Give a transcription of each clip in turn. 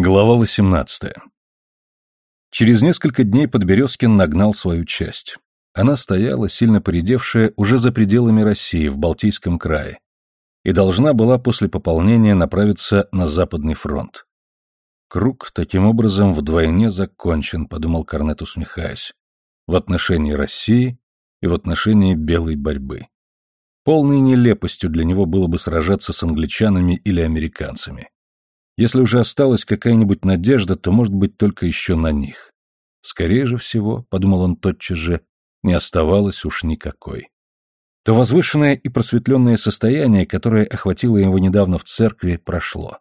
Глава 18. Через несколько дней Подберезкин нагнал свою часть. Она стояла, сильно поредевшая, уже за пределами России, в Балтийском крае, и должна была после пополнения направиться на Западный фронт. Круг, таким образом, вдвойне закончен, подумал Корнет, усмехаясь, в отношении России и в отношении белой борьбы. Полной нелепостью для него было бы сражаться с англичанами или американцами. Если уже осталась какая-нибудь надежда, то может быть только еще на них. Скорее же всего, — подумал он тотчас же, — не оставалось уж никакой. То возвышенное и просветленное состояние, которое охватило его недавно в церкви, прошло.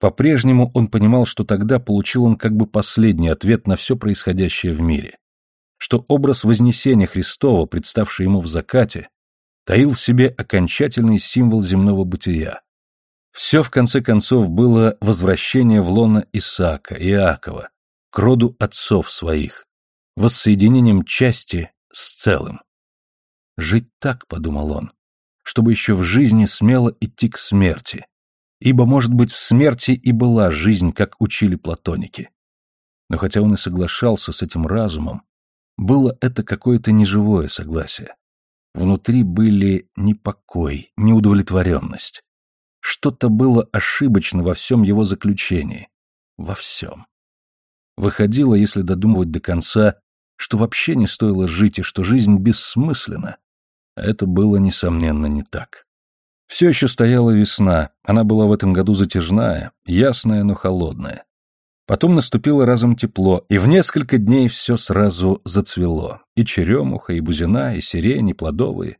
По-прежнему он понимал, что тогда получил он как бы последний ответ на все происходящее в мире, что образ Вознесения Христова, представший ему в закате, таил в себе окончательный символ земного бытия, все, в конце концов, было возвращение в лоно Исаака, Иакова, к роду отцов своих, воссоединением части с целым. «Жить так», — подумал он, — «чтобы еще в жизни смело идти к смерти, ибо, может быть, в смерти и была жизнь, как учили платоники». Но хотя он и соглашался с этим разумом, было это какое-то неживое согласие. Внутри были непокой, неудовлетворенность. Что-то было ошибочно во всем его заключении. Во всем. Выходило, если додумывать до конца, что вообще не стоило жить и что жизнь бессмысленна. А это было, несомненно, не так. Все еще стояла весна, она была в этом году затяжная, ясная, но холодная. Потом наступило разом тепло, и в несколько дней все сразу зацвело. И черемуха, и бузина, и сирень, и плодовые.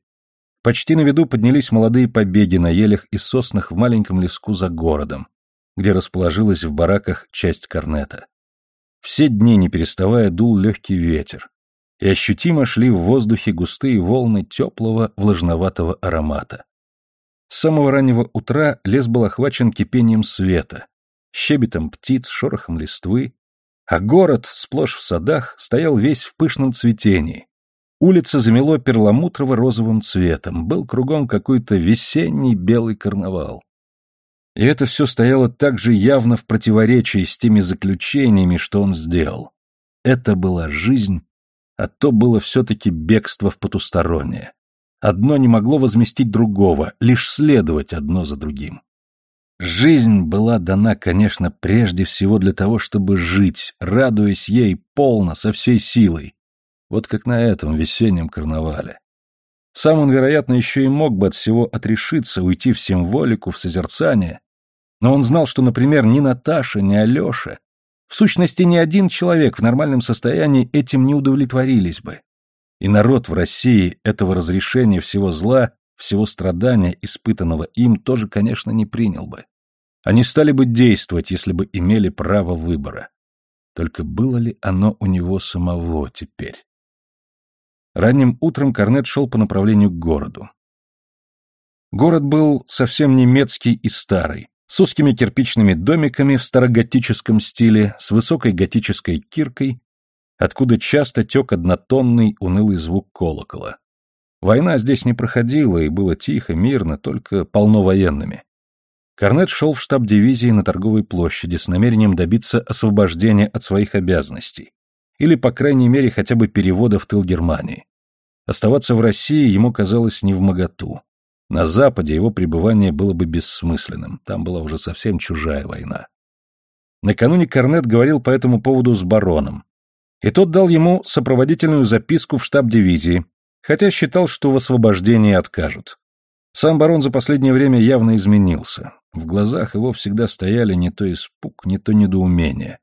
Почти на виду поднялись молодые побеги на елях и соснах в маленьком леску за городом, где расположилась в бараках часть корнета. Все дни, не переставая, дул легкий ветер, и ощутимо шли в воздухе густые волны теплого влажноватого аромата. С самого раннего утра лес был охвачен кипением света, щебетом птиц, шорохом листвы, а город, сплошь в садах, стоял весь в пышном цветении, Улица замело перламутрово-розовым цветом, был кругом какой-то весенний белый карнавал. И это все стояло так же явно в противоречии с теми заключениями, что он сделал. Это была жизнь, а то было все-таки бегство в потустороннее. Одно не могло возместить другого, лишь следовать одно за другим. Жизнь была дана, конечно, прежде всего для того, чтобы жить, радуясь ей полно, со всей силой, вот как на этом весеннем карнавале. Сам он, вероятно, еще и мог бы от всего отрешиться, уйти в символику, в созерцание. Но он знал, что, например, ни Наташа, ни Алеша, в сущности, ни один человек в нормальном состоянии этим не удовлетворились бы. И народ в России этого разрешения всего зла, всего страдания, испытанного им, тоже, конечно, не принял бы. Они стали бы действовать, если бы имели право выбора. Только было ли оно у него самого теперь? Ранним утром Корнет шел по направлению к городу. Город был совсем немецкий и старый, с узкими кирпичными домиками в староготическом стиле, с высокой готической киркой, откуда часто тек однотонный унылый звук колокола. Война здесь не проходила, и было тихо, мирно, только полно военными. Корнет шел в штаб дивизии на торговой площади с намерением добиться освобождения от своих обязанностей или, по крайней мере, хотя бы перевода в тыл Германии. Оставаться в России ему казалось не в моготу. На Западе его пребывание было бы бессмысленным, там была уже совсем чужая война. Накануне Корнет говорил по этому поводу с бароном, и тот дал ему сопроводительную записку в штаб дивизии, хотя считал, что в освобождении откажут. Сам барон за последнее время явно изменился. В глазах его всегда стояли не то испуг, не то недоумение.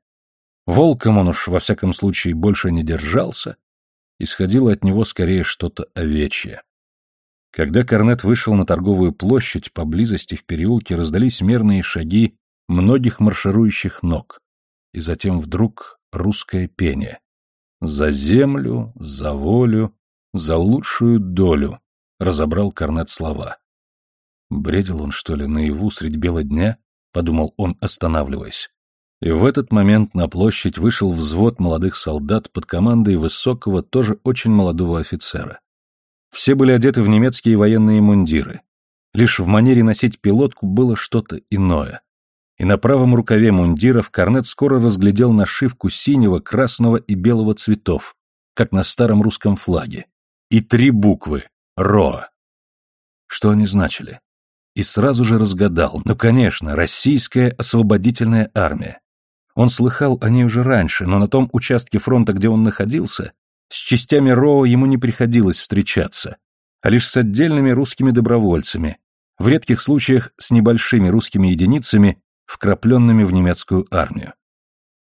Волком он уж, во всяком случае, больше не держался, исходило от него скорее что-то овечье. Когда Корнет вышел на торговую площадь, поблизости в переулке раздались мерные шаги многих марширующих ног, и затем вдруг русское пение. «За землю, за волю, за лучшую долю», — разобрал Корнет слова. Бредил он, что ли, наяву средь бела дня? — подумал он, останавливаясь. И в этот момент на площадь вышел взвод молодых солдат под командой высокого, тоже очень молодого офицера. Все были одеты в немецкие военные мундиры. Лишь в манере носить пилотку было что-то иное. И на правом рукаве мундиров Корнет скоро разглядел нашивку синего, красного и белого цветов, как на старом русском флаге, и три буквы «РО». Что они значили? И сразу же разгадал. Ну, конечно, Российская освободительная армия. Он слыхал о ней уже раньше, но на том участке фронта, где он находился, с частями РО ему не приходилось встречаться, а лишь с отдельными русскими добровольцами, в редких случаях с небольшими русскими единицами, вкрапленными в немецкую армию.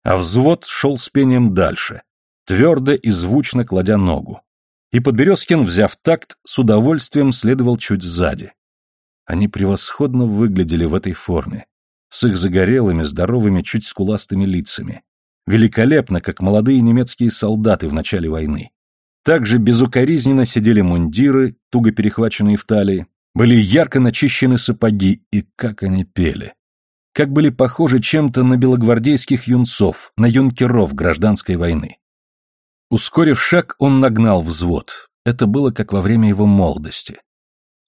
А взвод шел с пением дальше, твердо и звучно кладя ногу. И Подберезкин, взяв такт, с удовольствием следовал чуть сзади. Они превосходно выглядели в этой форме, с их загорелыми, здоровыми, чуть скуластыми лицами. Великолепно, как молодые немецкие солдаты в начале войны. Также безукоризненно сидели мундиры, туго перехваченные в талии, были ярко начищены сапоги, и как они пели. Как были похожи чем-то на белогвардейских юнцов, на юнкеров гражданской войны. Ускорив шаг, он нагнал взвод. Это было как во время его молодости.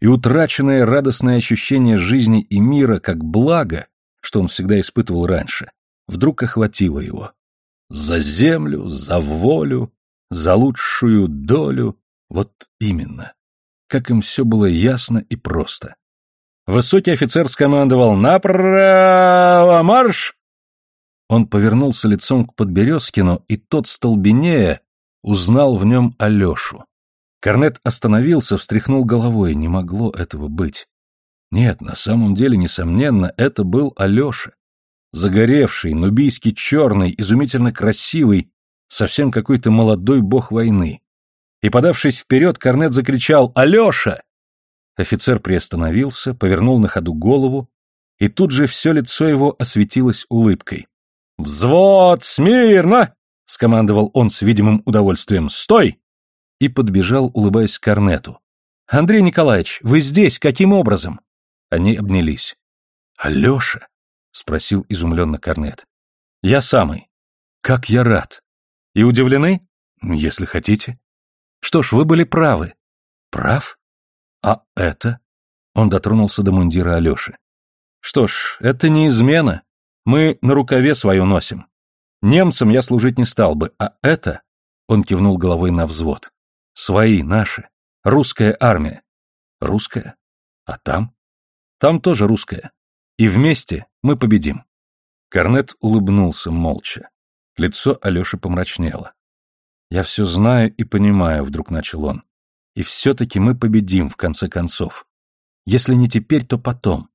И утраченное радостное ощущение жизни и мира как благо, что он всегда испытывал раньше, вдруг охватило его. За землю, за волю, за лучшую долю, вот именно. Как им все было ясно и просто. Высокий офицер скомандовал «Направо марш!» Он повернулся лицом к Подберезкину, и тот, столбенея, узнал в нем Алешу. Корнет остановился, встряхнул головой, не могло этого быть. Нет, на самом деле, несомненно, это был Алеша. Загоревший, нубийский черный, изумительно красивый, совсем какой-то молодой бог войны. И, подавшись вперед, Корнет закричал «Алеша!». Офицер приостановился, повернул на ходу голову, и тут же все лицо его осветилось улыбкой. «Взвод, смирно!» — скомандовал он с видимым удовольствием. «Стой!» И подбежал, улыбаясь к Корнету. «Андрей Николаевич, вы здесь? Каким образом?» Они обнялись. «Алеша?» — спросил изумленно Корнет. «Я самый. Как я рад. И удивлены? Если хотите. Что ж, вы были правы. Прав? А это?» Он дотронулся до мундира Алеши. «Что ж, это не измена. Мы на рукаве свою носим. Немцам я служить не стал бы, а это...» Он кивнул головой на взвод. «Свои, наши. Русская армия». «Русская? А там?» «Там тоже русская. И вместе мы победим». Корнет улыбнулся молча. Лицо Алеши помрачнело. «Я все знаю и понимаю», — вдруг начал он. «И все-таки мы победим, в конце концов. Если не теперь, то потом.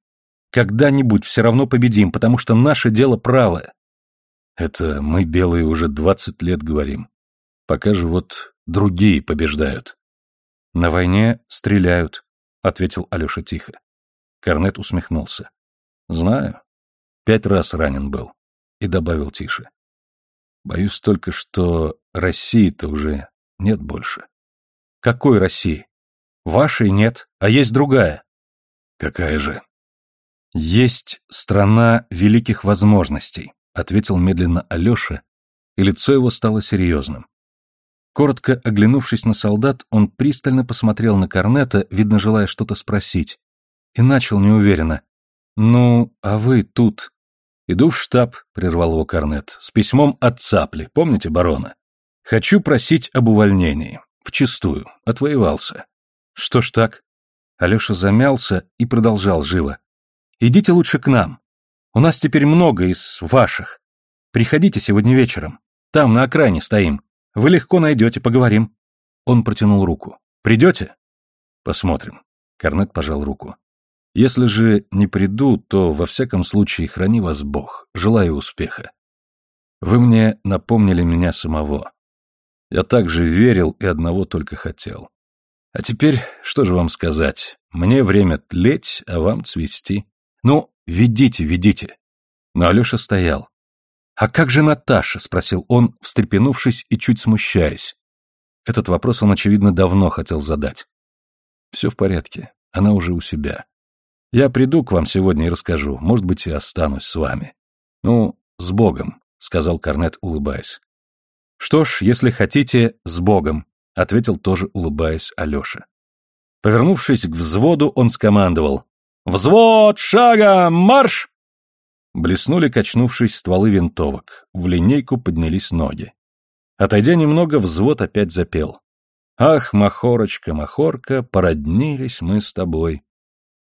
Когда-нибудь все равно победим, потому что наше дело правое. Это мы, белые, уже двадцать лет говорим. Пока же вот другие побеждают. На войне стреляют, ответил Алеша тихо. Корнет усмехнулся. Знаю. Пять раз ранен был. И добавил тише. Боюсь только, что России-то уже нет больше. Какой России? Вашей нет, а есть другая. Какая же? Есть страна великих возможностей ответил медленно Алеша, и лицо его стало серьезным. Коротко оглянувшись на солдат, он пристально посмотрел на Корнета, видно, желая что-то спросить, и начал неуверенно. «Ну, а вы тут...» «Иду в штаб», — прервал его Корнет, — «с письмом от Цапли, помните барона? Хочу просить об увольнении. Вчистую. Отвоевался». «Что ж так?» Алеша замялся и продолжал живо. «Идите лучше к нам. У нас теперь много из ваших. Приходите сегодня вечером. Там, на окраине стоим. Вы легко найдете, поговорим». Он протянул руку. «Придете?» «Посмотрим». Корнет пожал руку. «Если же не приду, то, во всяком случае, храни вас Бог. Желаю успеха. Вы мне напомнили меня самого. Я также верил и одного только хотел. А теперь, что же вам сказать? Мне время тлеть, а вам цвести. Ну, «Ведите, ведите!» Но Алеша стоял. «А как же Наташа?» — спросил он, встрепенувшись и чуть смущаясь. Этот вопрос он, очевидно, давно хотел задать. «Все в порядке. Она уже у себя. Я приду к вам сегодня и расскажу. Может быть, и останусь с вами. Ну, с Богом», — сказал Корнет, улыбаясь. «Что ж, если хотите, с Богом», — ответил тоже, улыбаясь, Алеша. Повернувшись к взводу, он скомандовал. «Взвод, шагом, марш!» Блеснули, качнувшись, стволы винтовок, в линейку поднялись ноги. Отойдя немного, взвод опять запел. «Ах, Махорочка, Махорка, породнились мы с тобой».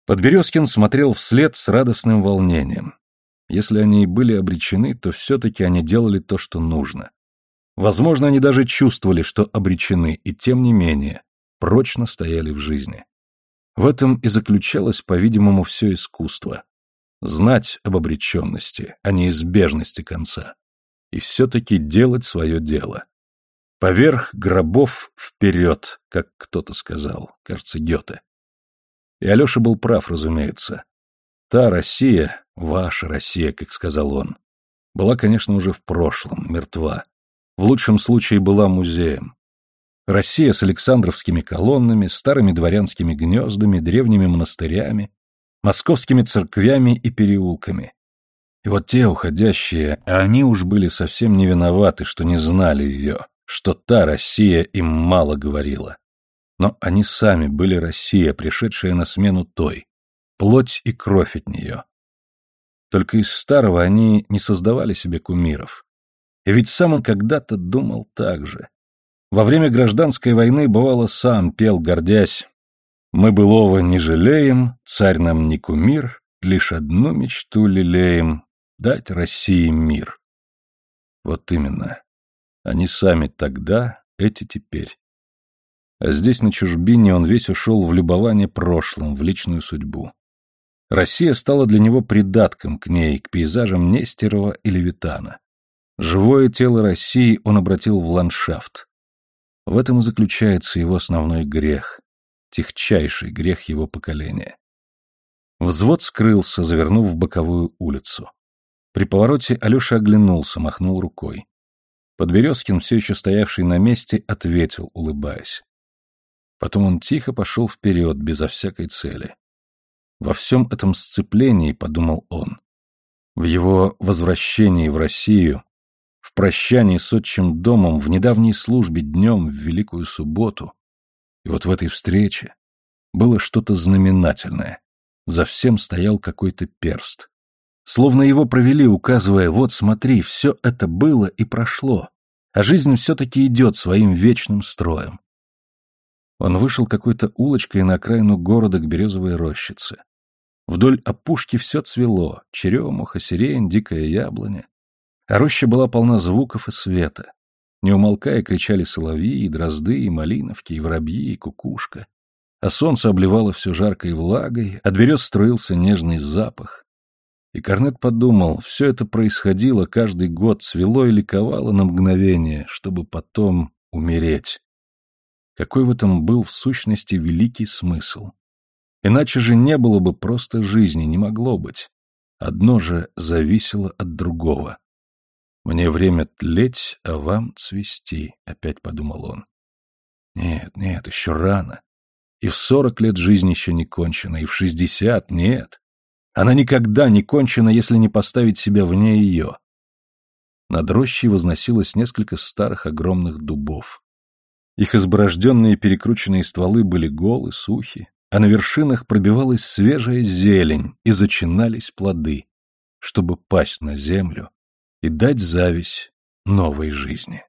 Подберезкин смотрел вслед с радостным волнением. Если они и были обречены, то все-таки они делали то, что нужно. Возможно, они даже чувствовали, что обречены, и тем не менее, прочно стояли в жизни. В этом и заключалось, по-видимому, все искусство. Знать об обреченности, о неизбежности конца. И все-таки делать свое дело. Поверх гробов вперед, как кто-то сказал, кажется, Гёте. И Алеша был прав, разумеется. Та Россия, ваша Россия, как сказал он, была, конечно, уже в прошлом, мертва. В лучшем случае была музеем. Россия с Александровскими колоннами, старыми дворянскими гнездами, древними монастырями, московскими церквями и переулками. И вот те уходящие, а они уж были совсем не виноваты, что не знали ее, что та Россия им мало говорила. Но они сами были Россия, пришедшая на смену той, плоть и кровь от нее. Только из старого они не создавали себе кумиров. И ведь сам он когда-то думал так же. Во время гражданской войны бывало сам пел, гордясь. «Мы былого не жалеем, царь нам не кумир, лишь одну мечту лелеем — дать России мир». Вот именно. Они сами тогда, эти теперь. Здесь, на чужбине, он весь ушел в любование прошлым, в личную судьбу. Россия стала для него придатком к ней, к пейзажам Нестерова и Левитана. Живое тело России он обратил в ландшафт, в этом и заключается его основной грех, техчайший грех его поколения. Взвод скрылся, завернув в боковую улицу. При повороте Алеша оглянулся, махнул рукой. Подберезкин, все еще стоявший на месте, ответил, улыбаясь. Потом он тихо пошел вперед, безо всякой цели. Во всем этом сцеплении, подумал он, в его возвращении в Россию, в прощании с отчим домом, в недавней службе днем, в Великую Субботу. И вот в этой встрече было что-то знаменательное. За всем стоял какой-то перст. Словно его провели, указывая, вот смотри, все это было и прошло, а жизнь все-таки идет своим вечным строем. Он вышел какой-то улочкой на окраину города к березовой рощице. Вдоль опушки все цвело — черемуха, сирень, дикая яблоня. А роща была полна звуков и света. Не умолкая кричали соловьи, и дрозды, и малиновки, и воробьи, и кукушка. А солнце обливало все жаркой влагой, от берез струился нежный запах. И Корнет подумал, все это происходило каждый год, свело и ликовало на мгновение, чтобы потом умереть. Какой в этом был в сущности великий смысл? Иначе же не было бы просто жизни, не могло быть. Одно же зависело от другого. «Мне время тлеть, а вам цвести», — опять подумал он. «Нет, нет, еще рано. И в сорок лет жизнь еще не кончена, и в шестьдесят — нет. Она никогда не кончена, если не поставить себя вне ее». Над рощей возносилось несколько старых огромных дубов. Их изборожденные перекрученные стволы были голы, сухи, а на вершинах пробивалась свежая зелень и зачинались плоды, чтобы пасть на землю и дать зависть новой жизни.